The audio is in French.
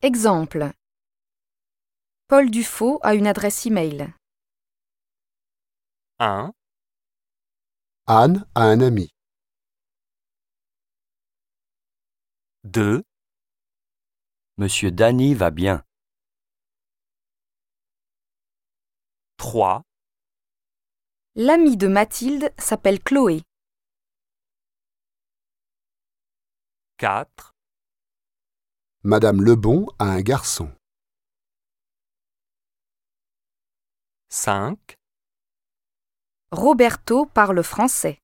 Exemple. Paul Dufaux a une adresse e-mail. 1, Anne a un ami. 2, Monsieur Dany va bien. 3, L'amie de Mathilde s'appelle Chloé. 4, Madame Lebon a un garçon. 5, Roberto parle français.